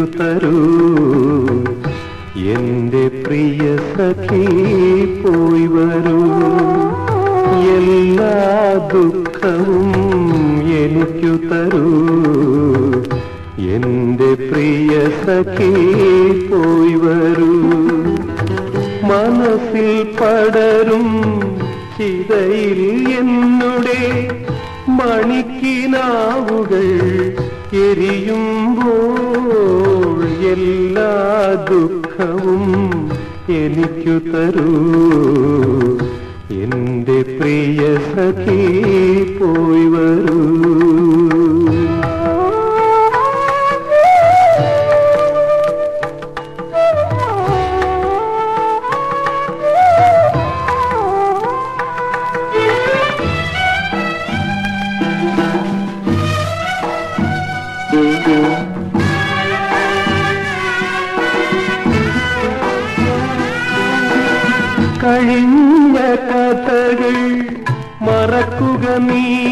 എനിക്കു തരൂ. എന്റെ പ്രിയ സഖി പോയി വരൂ. എല്ലാ ദുഃഖവും എനിക്കു തരൂ. എന്റെ പ്രിയ സഖി പോയി വരൂ. മനസ്സിൽ പടരും ചിതയിൽ എന്നുടെ മണിക്കിനാവുകൾ എരിയുമ്പോൾ എല്ലാ ദുഃഖവും എനിക്കു തരൂ. എന്റെ പ്രിയ സഖി പോയി വരൂ. കഴിഞ്ഞ കഥകൾ മറക്കുക നീ.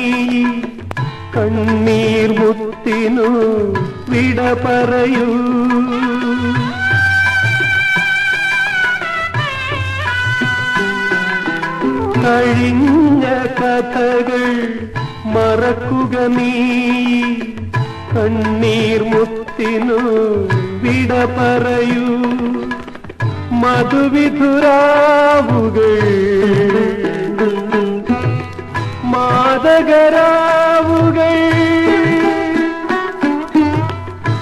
കണ്ണീർ മുത്തിനു വിട പറയൂ. കഴിഞ്ഞ കഥകൾ മറക്കുക നീ. കണ്ണീർ മുത്തിനു വിട പറയൂ. മധുവിധുരാവുകൾ. മാതകരാവുകൾ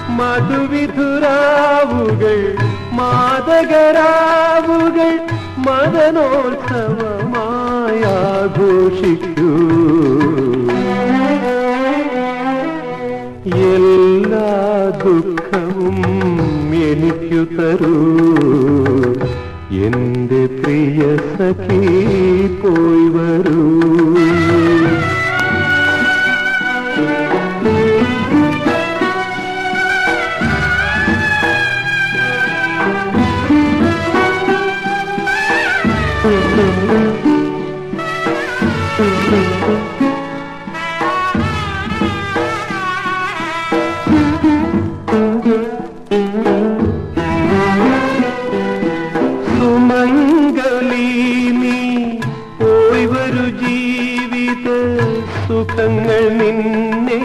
മധുവിധുരാവുകൾ. മാതകരാവുകൾ മദനോത്സവമായി ആഘോഷിക്കൂ എല്ലാ ദുഃഖവും എനിക്കു തരൂ. സഖി പോയി വരൂ സുമംഗളി സുഖങ്ങൾ നിന്നെ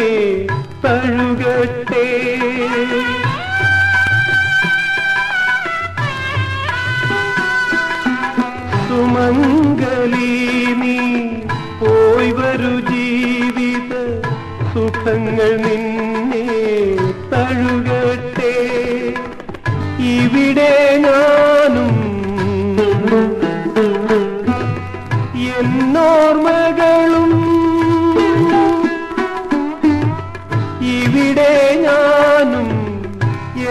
തഴുകട്ടെ. സുമംഗലി നീ പോയി വരു ജീവിത സുഖങ്ങൾ നിന്നെ തഴുകട്ടെ. ഇവിടെ ഞാനും ഞാനും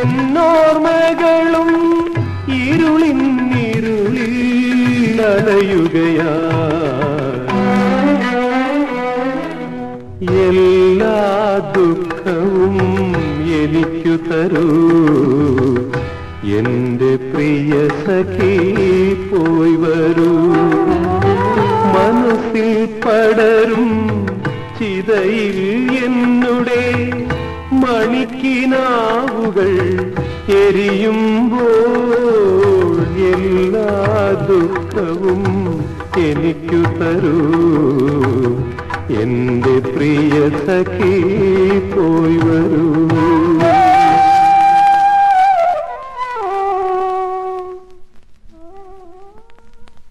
എന്നോർമകളും ഇരുളിന്നിരുളിൽ അലയുകയാ എല്ലാ ദുഃഖവും എനിക്കു തരൂ. എന്റെ പ്രിയ സഖി പോയി വരൂ. മനസ്സിൽ പടരും ചിതയിൽ എന്നുടെ മണിക്കിനാവുകൾ എരിയുമ്പോൾ എല്ലാ ദുഃഖവും എനിക്കു തരൂ. എന്റെ പ്രിയ സഖി